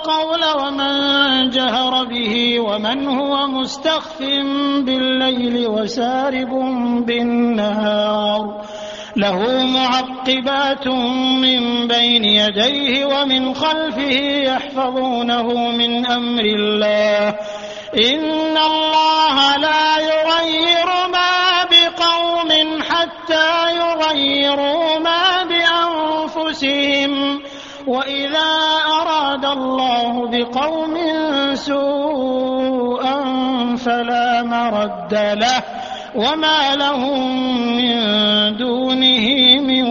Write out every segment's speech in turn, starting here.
القول ومن جهر به ومن هو مستخف بالليل وسارب بالنهار. له معقبات من بين يديه ومن خلفه يحفظونه من أمر الله. إن الله لا يغير ما بقوم حتى يغيروا ما بأنفسهم. وإذا أراد الله بقوم سوءا فلا مرد له وما لهم من دونه من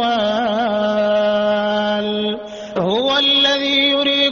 وال هو الذي